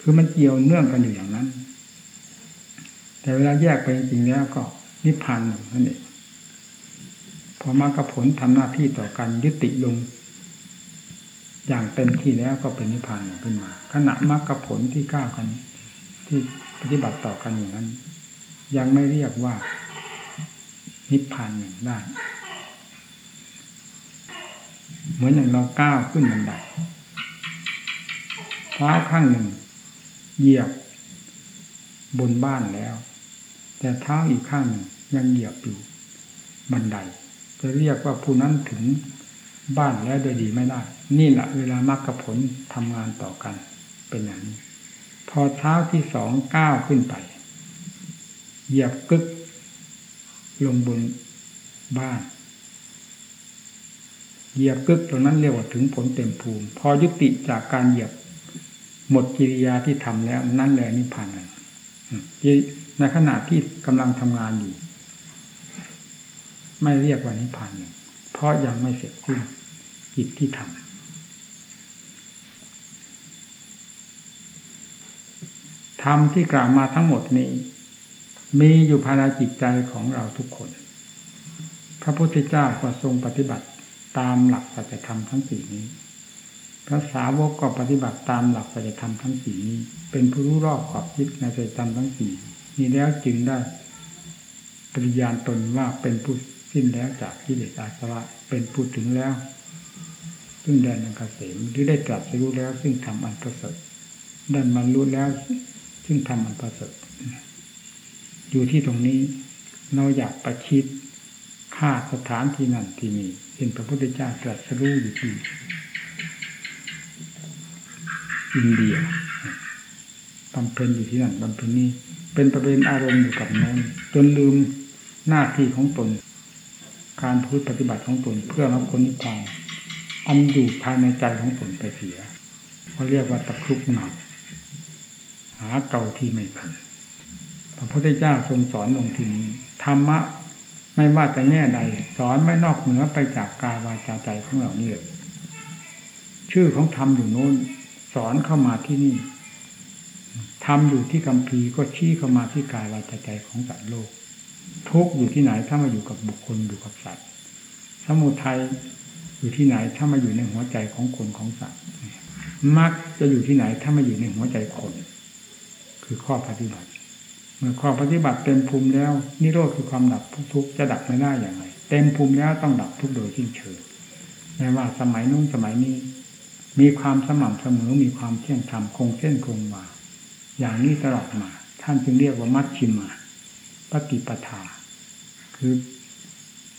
คือมันเกี่ยวเนื่องกันอยู่อย่างนั้น แต่เวลาแยกไปจริงๆแล้วก็นิพพานนั่นเองพอมรรคผลทำหน้าที่ต่อกันยุติลง อย่างเต็มที่แล้วก็เป็นนิพพานขึ้นมา ขณะมรรคผลที่ก้าวกัน ที่ปฏิบัติต่อกันอย่างนั้น ยังไม่เรียกว่า นิพพานหนึ่งได้เหมือนอย่างเราก้าวขึ้นบันไดเท้าข้างหนึ่ง เหยียบบนบ้านแล้ว แต่เท้าอีกข้างหนึ่งยังเหยียบอยู่บันได จะเรียกว่าผู้นั้นถึงบ้านแล้วโดยดีไม่ได้ นี่แหละเวลามรรคผลทำงานต่อกันเป็นอย่างนี้ พอเท้าที่สองก้าวขึ้นไป เหยียบกึก ลงบนบ้าน เหยียบกึกตรงนั้นเรียกว่าถึงผลเต็มภูมิ พอยุติจากการเหยียบหมดกิริยาที่ทำแล้วนั่นแหละนิพพาน ในขณะที่กำลังทำงานอยู่ ไม่เรียกว่านิพพานหนึ่งเพราะยังไม่เสร็จสิ้นกิจที่ทำธรรมที่กล่าวมาทั้งหมดนี้ มีอยู่ภายในจิตใจของเราทุกคน พระพุทธเจ้าก็ทรงปฏิบัติตามหลักสัจธรรมทั้งสี่นี้ พระสาวกก็ปฏิบัติตามหลักสัจธรรมทั้งสี่นี้ เป็นผู้รู้รอบขอบคิดในสัจธรรมทั้งสี่ นี้แล้วจึงได้ปริญาณตนว่าเป็นผู้สิ้นแล้วจากกิเลสอาสวะเป็นผู้ถึงแล้ว ซึ่งแดนอันเกษมหรือได้ตรัสรู้แล้ว ซึ่งทำอันประเสริฐได้บรรลุแล้ว ซึ่งทำอันประเสริฐอยู่ที่ตรงนี้เราอยากประชิดค่าสถานที่นั่นที่นี่เห็นพระพุทธเจ้าตรัสรู้อยู่ที่อินเดียบำเพ็ญอยู่ที่นั่นบำเพ็ญนี้ เป็นประเด็นอารมณ์อยู่กับนั้นจนลืมหน้าที่ของตน การพูดปฏิบัติของตนเพื่อรับคนนิพพานอันอยู่ภายในใจของตนไปเสียเขาเรียกว่าตะครุบหนักหาเก่าที่ไม่ทันพระพุทธเจ้าทรงสอนลงทีนี้ธรรมะไม่ว่าจะแง่ใด สอนไม่นอกเหนือไปจากกายวาจาใจของเราเนี่ยชื่อของธรรมอยู่โน้น สอนเข้ามาที่นี่ ธรรมอยู่ที่คำพีก็ชี้เข้ามาที่กายวาจาใจของสัตว์โลก ทุกอยู่ที่ไหนถ้ามาอยู่กับบุคคลอยู่กับสัตว์ สมุทัยอยู่ที่ไหนถ้ามาอยู่ในหัวใจของคนของสัตว์มรรคจะอยู่ที่ไหนถ้ามาอยู่ในหัวใจคน คือข้อปฏิบัติ เมื่อข้อปฏิบัติเต็มภูมิแล้ว นิโรธคือความดับทุกข์จะดับไม่ได้อย่างไรเต็มภูมิแล้วต้องดับทุกโดยสิ้นเชิงไม่ว่าสมัยนู้นสมัยนี้ มีความสม่ำเสมอมีความเที่ยงธรรมคงเส้นคงวา อย่างนี้ตลอดมา ท่านจึงเรียกว่ามัชชิมาปฏิปทา คือ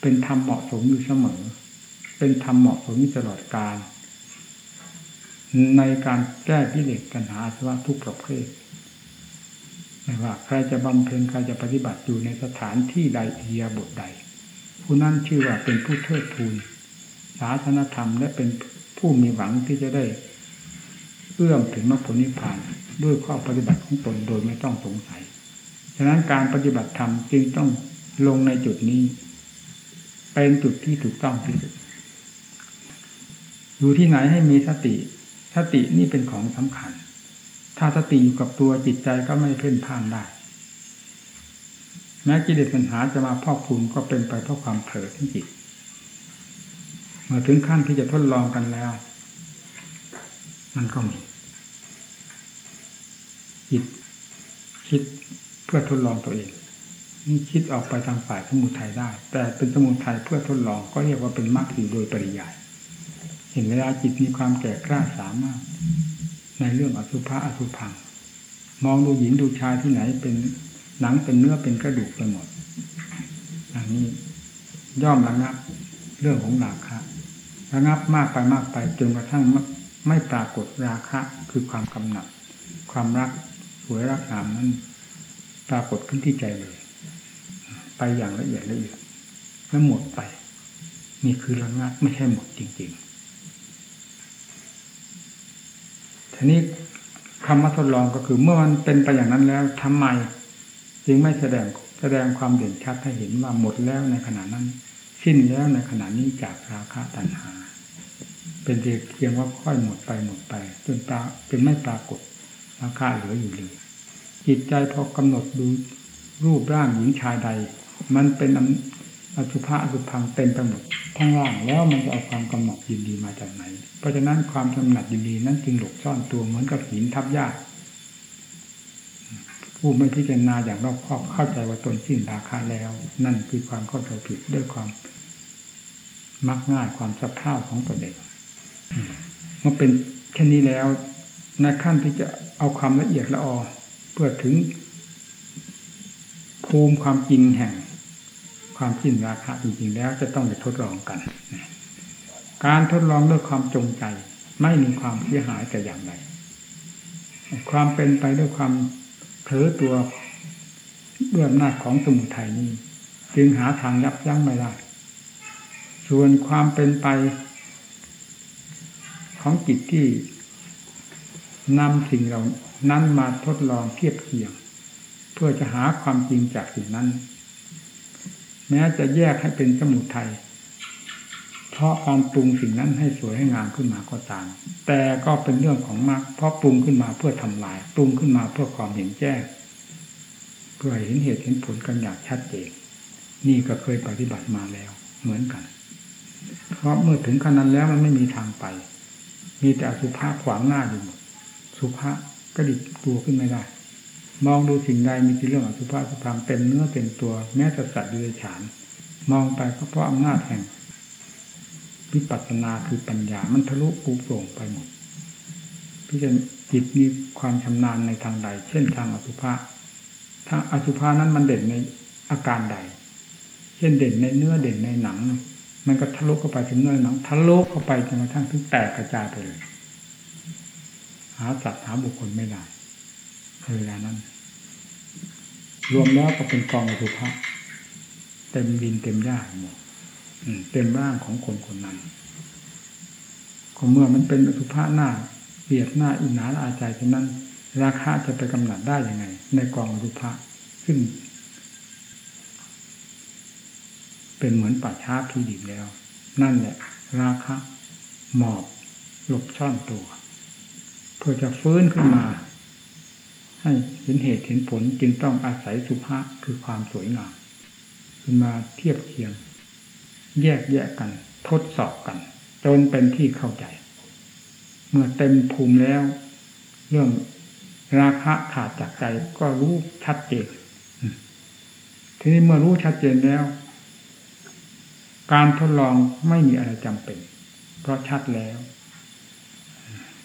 เป็นธรรมเหมาะสมอยู่เสมอ เป็นธรรมเหมาะสมอยู่ตลอดกาลในการแก้กิเลสปัญหาสวะทุกประเภทไม่ว่าใครจะบำเพ็ญใครจะปฏิบัติอยู่ในสถานที่ใดเอียบทใด ผู้นั้นชื่อว่าเป็นผู้เทิดทูนศาสนธรรมและเป็นผู้มีหวังที่จะได้ เอื้อมถึงมรรคผลนิพพาน ด้วยข้อปฏิบัติของตนโดยไม่ต้องสงสัย ฉะนั้นการปฏิบัติธรรมจึงต้องลงในจุดนี้ เป็นจุดที่ถูกต้องที่สุดอยู่ที่ไหนให้มีสติ สตินี่เป็นของสำคัญ ถ้าสติอยู่กับตัวจิตใจก็ไม่เพ่นพ่านได้ แม้กิเลสปัญหาจะมาพอกพูนก็เป็นไปเพราะความเผลอที่จิต เมื่อถึงขั้นที่จะทดลองกันแล้ว มันก็มี จิตคิดเพื่อทดลองตัวเอง นี่คิดออกไปทางฝ่ายสมุทัยได้ แต่เป็นสมุทัยเพื่อทดลองก็เรียกว่าเป็นมรรคอยู่โดยปริยาย เห็นเวลาจิตมีความแก่กล้าสามารถ ในเรื่องอสุภะอสุพัง มองดูหญิงดูชายที่ไหนเป็นหนังเป็นเนื้อเป็นกระดูกไปหมดอันนี้ย่อมระงับเรื่องของราคะระงับมากไปมากไปจนกระทั่งไม่ปรากฏราคะ คือความกำหนัด ความรัก วยรักงามนั้นปรากฏขึ้นที่ใจเลย ไปอย่างละเอียดละเอียดแล้วหมดไป นี่คือระงับไม่ใช่หมดจริงๆทีนี้คำว่าทดลองก็คือเมื่อมันเป็นไปอย่างนั้นแล้วทำไม จึงไม่แสดงแสดงความเด่นชัดให้เห็นว่าหมดแล้วในขณะนั้น สิ้นแล้วในขณะนี้จากราคะตัณหา เป็นเพียงว่าค่อยหมดไปหมดไป จนตาเป็นไม่ปรากฏราคะเหลืออยู่เลย จิตใจพอกำหนดดูรูปร่างหญิงชายใด มันเป็นอสุภะอสุพังเต็มไปหมดทั้งร่างแล้วมันจะเอาความกำหนดยินดีมาจากไหน เพราะฉะนั้นความกำหนัดยินดีนั้นจึงหลบซ่อนตัวเหมือนกับหินทับยากผู้ไม่พิจารณาอย่างรอบคอบเข้าใจว่าตนสิ้นราคาแล้ว นั่นคือความเข้าใจผิดด้วยความมักง่ายความสะเพร่าของตัวเด็กเมื่อเป็นเช่นนี้แล้วในขั้นที่จะเอาความละเอียดละออ พื่อถึง ภูมิความจริงแห่ง ความสิ้นราคาจริงๆแล้วจะต้องไปทดลองกัน การทดลองด้วยความจงใจ ไม่มีความเสียหายแต่อย่างใดความเป็นไปด้วยความเผลอตัวด้วยอำนาจของสมุทัยนี้จึงหาทางยับยั้งไม่ได้ ส่วนความเป็นไป ของจิตที่นำสิ่งเรา นั้นมาทดลองเทียบเคียง เพื่อจะหาความจริงจากสิ่งนั้น แม้จะแยกให้เป็นสมุทัยเพราะการปรุงสิ่งนั้นให้สวยให้งามขึ้นมาก็ตามแต่ก็เป็นเรื่องของมรรคเพราะปรุงขึ้นมาเพื่อทำลาย ปรุงขึ้นมาเพื่อความเห็นแจ้งเพื่อเห็นเหตุเห็นผลกันอย่างชัดเจนนี่ก็เคยปฏิบัติมาแล้ว เหมือนกัน เพราะเมื่อถึงขนาดนั้นแล้วมันไม่มีทางไป มีแต่สุภะขวางหน้าอยู่หมดสุภาะก็ดิบตัวขึ้นไม่ได้ มองดูสิ่งใดมีแต่เรื่องอสุภะสุพังเต็มเนื้อเต็มตัวแม้แต่สัตว์ดิเรกชันมองไปก็เพราะอำนาจแห่งวิปัสสนาคือปัญญา มันทะลุปูโปร่งไปหมดพี่จะจิตมีความชำนาญในทางใด เช่นทางอสุภะทางอสุภะนั้นมันเด่นในอาการใด เช่นเด่นในเนื้อเด่นในหนัง มันก็ทะลุเข้าไปถึงเนื้อหนังทะลุเข้าไปจนกระทั่งถึงแตกกระจายไปเลย หาสัตว์หาบุคคลไม่ได้เวลานั้น รวมแล้วก็เป็นกองอสุภะเต็มดินเต็มหญ้าหมดเต็มร่างของคนคนนั้นก็เมื่อมันเป็นอสุภะหน้าเบียดหน้าอินหนาอาใจฉะนั้น ราคาจะไปกำหนดได้ยังไง ในกองอสุภะซึ่งเป็นเหมือนป่าช้าพีดิบแล้ว นั่นแหละ ราคะหมอบหลบช่อนตัว เพื่อจะฟื้นขึ้นมา ให้เห็นเหตุเห็นผลจึงต้องอาศัยสุภาพคือความสวยงามขึ้นมาเทียบเคียง แยกแยกกัน ทดสอบกัน จนเป็นที่เข้าใจ เมื่อเต็มภูมิแล้ว เรื่องราคะขาดจากใจก็รู้ชัดเจนทีนี้เมื่อรู้ชัดเจนแล้ว การทดลองไม่มีอะไรจำเป็น เพราะชัดแล้ว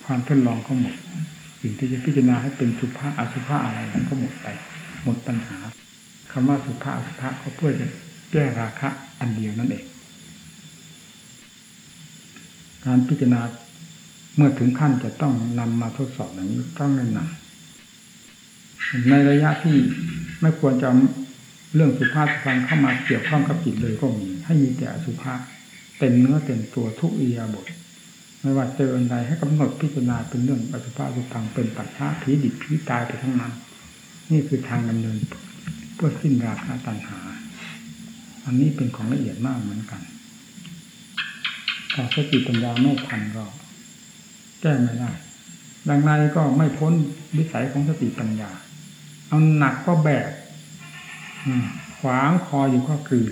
ความทดลองก็หมด สิ่งที่จะพิจารณาให้เป็นสุภาอสุภาอะไรนั้นก็หมดไป หมดปัญหาคำว่าสุภาอสุภาก็เพื่อจะแก้ราคะอันเดียวนั่นเอง การพิจารณาเมื่อถึงขั้นจะต้องนำมาทดสอบอย่างนี้ต้องแน่นำในระยะที่ไม่ควรจะเรื่องสุภาพฟังเข้ามาเกี่ยวข้องกับจิตเลยก็มี ให้มีแต่สุภาพเต็มเนื้อเต็มตัวทุกอียาบท ไม่ว่าเจออันใดให้กำหนดพิจารณาเป็นเรื่องอสุภาพสุพังเป็นปัจฉาผีดิบผีตายไปทั้งนั้น นี่คือทางดำเนินเพื่อสิ้นราคาตัณหา อันนี้เป็นของละเอียดมากเหมือนกันถ้าสติปัญญาไม่ทันก็แก้ไม่ได้ดังนั้นก็ไม่พ้นวิสัยของสติปัญญา เอาหนักก็แบกขวางคออยู่ก็คือ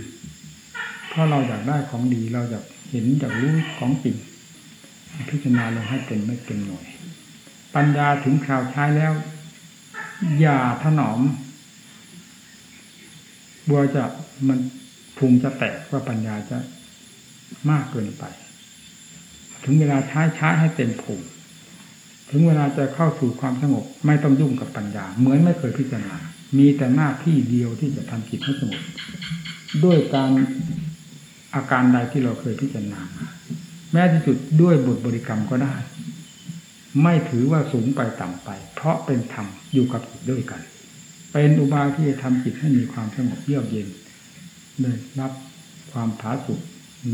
เพราะเราอยากได้ของดีเราอยากเห็นอยากรู้ของจริง พิจารณาลงให้เป็นไม่เป็นหน่วย ปัญญาถึงคราวใช้แล้ว อย่าถนอมบัวจะมันพุงจะแตกว่าปัญญาจะมากเกินไป ถึงเวลาใช้ใช้ให้เต็มภูมิถึงเวลาจะเข้าสู่ความสงบ ไม่ต้องยุ่งกับปัญญา เหมือนไม่เคยพิจารณา มีแต่หน้าที่เดียวที่จะทำจิตให้สงบด้วยการอาการใดที่เราเคยพิจารณา แม้ที่สุดด้วยบทบริกรรมก็ได้ ไม่ถือว่าสูงไปต่ำไป เพราะเป็นธรรมอยู่กับจิตด้วยกัน เป็นอุบายที่จะทำจิตให้มีความสงบเยือกเย็นเลยรับความผาสุก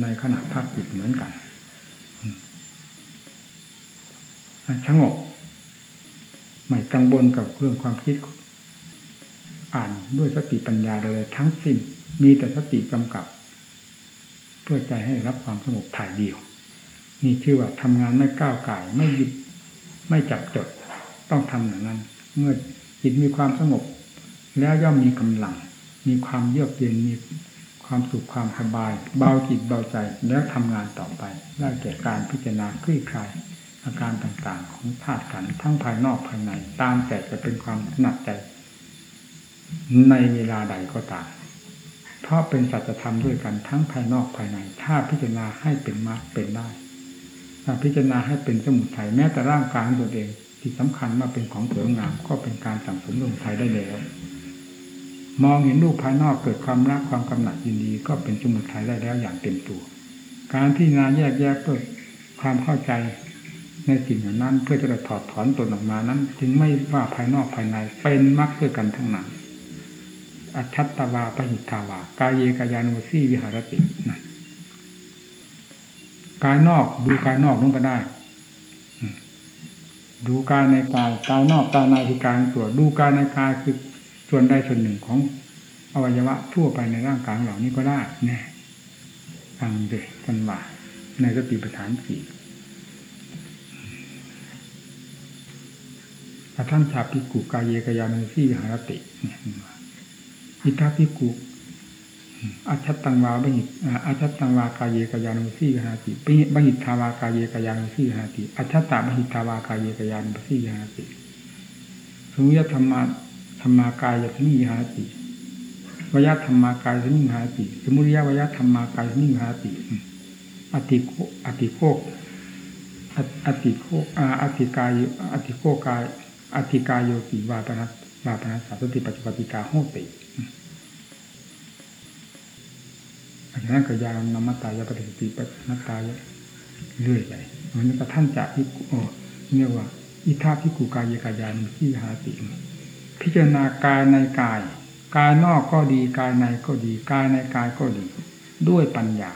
ในขณะพักจิตเหมือนกันสงบไม่กังวลกับเรื่องความคิด อ่านด้วยสติปัญญาเลยทั้งสิ้นมีแต่สติกำกับ เพื่อใจให้รับความสงบถ่ายเดียว นี่ชื่อว่าทำงานไม่ก้าวไก่ไม่หยุดไม่จับจดต้องทำอย่างนั้น เมื่อจิตมีความสงบ แล้วย่อมมีกำลัง มีความเยือกเย็นมีความสุขความสบาย เบาจิตเบาใจแล้วทำงานต่อไปได้แก่การพิจารณาคลี่คลายอาการต่างๆ ของธาตุขันทั้งภายนอกภายใน ตามแต่จะเป็นความถนัดใจ ในเวลาใดก็ตามเพราะเป็นสัจธรรมด้วยกันทั้งภายนอกภายใน ถ้าพิจารณาให้เป็นมรรคเป็นได้ พิจารณาให้เป็นสมุทัยแม้แต่ร่างกายตัวเองที่สำคัญว่าเป็นของสวยงามก็เป็นการสั่งสมลงไทยได้แล้ว มองเห็นรูปภายนอกเกิดความรักความกำหนัดยินดีก็เป็นสมุทัยได้แล้วอย่างเต็มตัว การที่งานแยกแยกเพื่อความเข้าใจในสิ่งนั้นเพื่อจะได้ถอดถอนตนออกมานั้น จึงไม่ว่าภายนอกภายในเป็นมรรคด้วยกันทั้งนั้นอัชัตตวาปหิทาวากายเยกายานุสีวิหารตินะ กายนอกดูกายนอกนั่นก็ได้ดูกายในกายกายนอกกายในคือกายตัวดูกายในกายคือส่วนใดส่วนหนึ่งของอวัยวะทั่วไปในร่างกายเหล่านี้ก็ได้แน่ฟังเด็กท่านว่าในสติปัฏฐานสี่ท่านชาปิกุกายเยกยานุสีหารติอิทาปิกุ อาชัตตังวาบัญิอาชัตตังวากายเยกายานุสีหาติบัญิทาวากายเยกายานุสีหาติอาชัตตาบัญิทาวากายเยกายานุสีหาติสมุยธรรมาธรรมากายสนิหาติวยธรรมากายสนิหาติสมุริยวยธรรมากายสนิหาติอติโคอติโคอติโคอติกายอติโคกายอธิกายโยติวาปนัสวาปนัสสาสติปัจจุปติกาโหติ นนั้นก็ยานามตายปฏิสติปัจนตายเรื่อยไปมันนี้ก็ท่านจะพิกุโอเรียกว่า อิทาพิกุกายกายานที่หาติพิจารณากายในกาย กายนอกก็ดีกายในก็ดี กายในกายก็ดี ด้วยปัญญา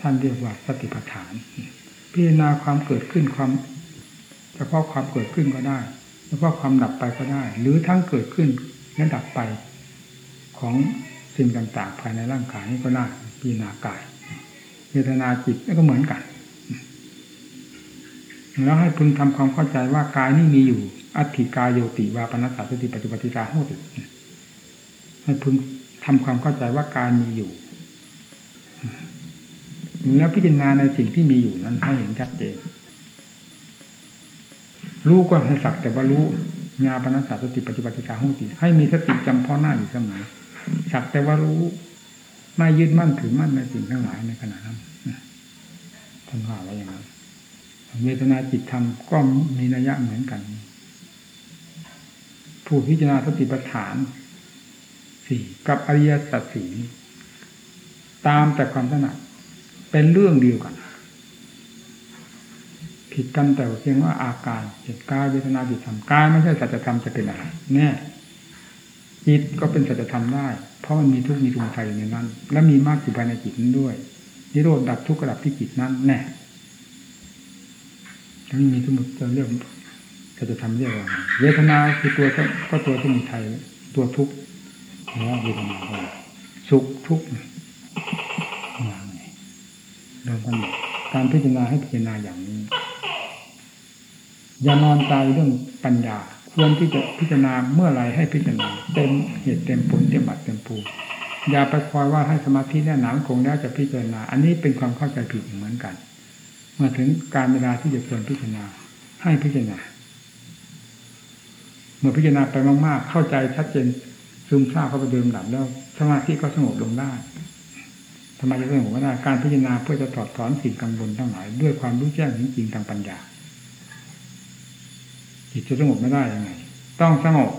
ท่านเรียกว่าสติปัฏฐาน พิจารณาความเกิดขึ้นความเฉพาะความเกิดขึ้นก็ได้เฉพาะความดับไปก็ได้ หรือทั้งเกิดขึ้นและดับไปของ สิ่งต่าง ๆ ภายในร่างกายนี้ก็ได้พิจารณากายเวทนาจิตก็เหมือนกัน แล้วให้พึงทำความเข้าใจว่ากายนี่มีอยู่ อัตถิกายโยติวาปนัสสาสติ ปัจจุปติกาโหติให้พึงทำความเข้าใจว่ากายมีอยู่ แล้วพิจารณาในสิ่งที่มีอยู่นั้นให้เห็นชัดเจนรู้ก็ให้สักแต่ว่ารู้ญาปนัสสสติปฏิบัติการหุติให้มีสติจำพ่อหน้าอยู่เสมอ สักแต่ว่ารู้ ไม่ยึดมั่นถือมั่นในสิ่งทั้งหลายในขณะนั้นท่านว่าไว้อย่างนั้นเวทนาจิตธรรมก็มีนัยยะเหมือนกัน ผู้พิจารณาสติปัฏฐานสี่กับอริยสัจสี่ตามแต่ความถนัดเป็นเรื่องเดียวกัน ผิดกันแต่เพียงว่าอาการเหตุกายเวทนาจิตธรรมกายไม่ใช่สัจธรรมจะเป็นอะไรแน่จิตก็เป็นสัจธรรมได้เพราะมันมีทุกมีสมุทัยอยู่ในนั้น และมีมากอยู่ภายในจิตนั้นด้วย นิโรธดับทุกข์ระดับที่จิตนั้นแน่ทั้งมีสมุทจะเรียกสัจธรรมเรียกว่าเวทนาคือตัวก็ตัวสมุทัยตัวทุกข์แล้วเวทนาสุขทุกข์อย่างนี้เรื่องกันการพิจารณาให้พิจารณาอย่างนี้อย่านอนใจเรื่องปัญญา ควรที่จะพิจารณาเมื่อไรให้พิจารณาเต็มเหตุเต็มผลเต็มบัตรเต็มปูอย่าไปคอยว่าให้สมาธิแน่นหนาคงแล้วจะพิจารณา อันนี้เป็นความเข้าใจผิดเหมือนกันเมื่อถึงการเวลาที่จะควรพิจารณา ให้พิจารณา เมื่อพิจารณาไปมาก ๆ เข้าใจชัดเจนซึมซาบเข้าไปเดิมดับแล้ว สมาธิก็สงบลงได้ทำไมจะสงบไม่ได้การพิจารณาเพื่อจะถอดถอนสิ่งกังวลทั้งหลายด้วยความรู้แจ้งจริงๆทางปัญญา จิตจะสงบไม่ได้ยังไง ต้องสงบ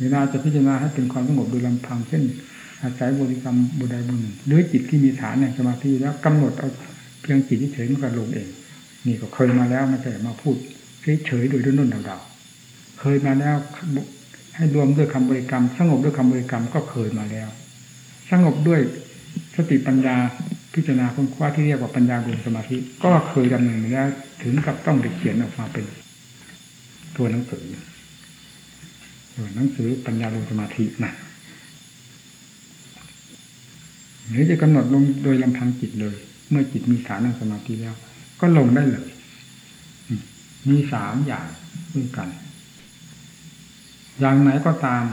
เวลาจะพิจารณาให้เป็นความสงบโดยลำพังเช่นอาศัยบริกรรมบุใดบุญหนึ่งหรือจิตที่มีฐานในสมาธิแล้วกำหนดเอาเพียงจิตที่เฉยมันก็ลงเอง นี่ก็เคยมาแล้วไม่ใช่มาพูดเฉยๆโดยรุ่นๆเดาๆเคยมาแล้วให้รวมด้วยคำบริกรรม สงบด้วยคำบริกรรมก็เคยมาแล้ว สงบด้วยสติปัญญาพิจารณาค้นคว้าที่เรียกว่าปัญญาบุญสมาธิ ก็เคยดำเนินมาแล้วถึงกับต้องเขียนออกมาเป็น ตัวหนังสือตัวหนังสือปัญญาลงสมาธินะหรือจะกำหนดลงโดยลำพังจิตเลย เมื่อจิตมีฐานในสมาธิแล้ว ก็ลงได้เลย มีสามอย่างด้วยกัน อย่างไหนก็ตาม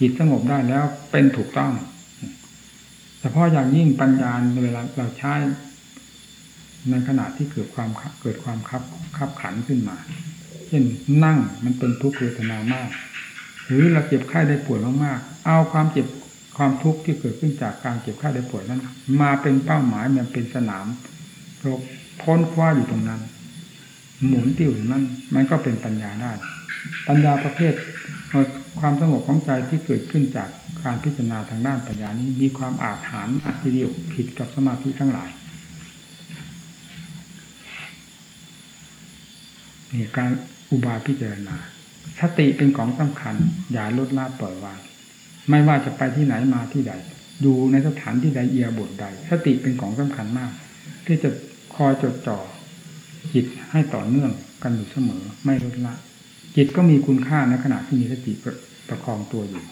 จิตสงบได้แล้วเป็นถูกต้องเฉพาะอย่างยิ่งปัญญาเวลาเราใช้ในขณะที่เกิดความเกิดความคับคับขันขึ้นมา เช่นนั่งมันเป็นทุกขเวทนามาก หรือเราเจ็บไข้ได้ป่วยมากๆเอาความเจ็บความทุกข์ที่เกิดขึ้นจากการเจ็บไข้ได้ป่วยนั้น มาเป็นเป้าหมายมันเป็นสนามเราพ้นคว้าอยู่ตรงนั้น หมุนติ้วอยู่นั้นมันก็เป็นปัญญาได้ปัญญาประเภทความสงบของใจที่เกิดขึ้นจากการพิจารณาทางด้านปัญญานี้มีความอาถรรพ์อัติเดียวผิดกับสมาธิทั้งหลายนี่การ อุบายพิจารณา สติเป็นของสำคัญ อย่าลดละปล่อยวาง ไม่ว่าจะไปที่ไหนมาที่ใด ดูในสถานที่ใดเอียบทใด สติเป็นของสำคัญมาก ที่จะคอยจดจ่อจิตให้ต่อเนื่องกันอยู่เสมอ ไม่ลดละ จิตก็มีคุณค่าในขณะที่มีสติประคองตัวอยู่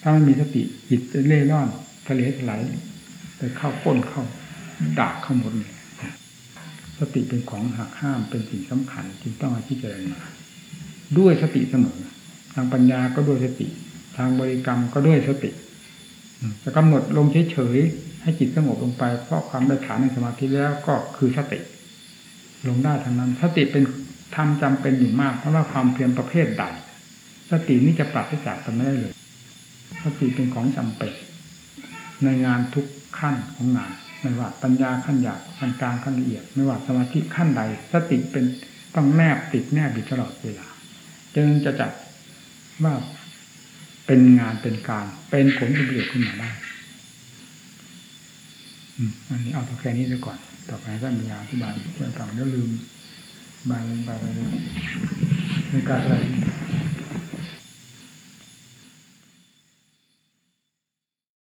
ถ้าไม่มีสติจิตจะเล่ร่อนทะเลถลายไปเข้าก้นเข้าดากเข้าหมดเลย สติเป็นของหักห้ามเป็นสิ่งสำคัญจึงต้องมาพิจารณาด้วยสติเสมอ ทางปัญญาก็ด้วยสติ ทางบริกรรมก็ด้วยสติจะกำหนดลงเฉยๆให้จิตสงบลงไป เพราะความได้ฐานในสมาธิแล้วก็คือสติ ลงได้ทางนั้น สติเป็นธรรมจำเป็นอยู่มากเพราะว่าความเพียรประเภทใดสตินี้จะปราศจากกันไม่ได้เลยสติเป็นของจำเป็นในงานทุกขั้นของงาน ไม่ว่าปัญญาขั้นหยาบขั้นกลางขั้นละเอียด ไม่ว่าสมาธิขั้นใด สติเป็นต้องแนบติดแนบอยู่ตลอดเวลา จึงจะจัดว่าเป็นงานเป็นการ เป็นผลเป็นประโยชน์ขึ้นมาได้อันนี้เอาตัวแค่นี้ไปก่อน ต่อไปก็มียาอธิบายเพื่อนฟังแล้วลืมบายลงไปในการอะไร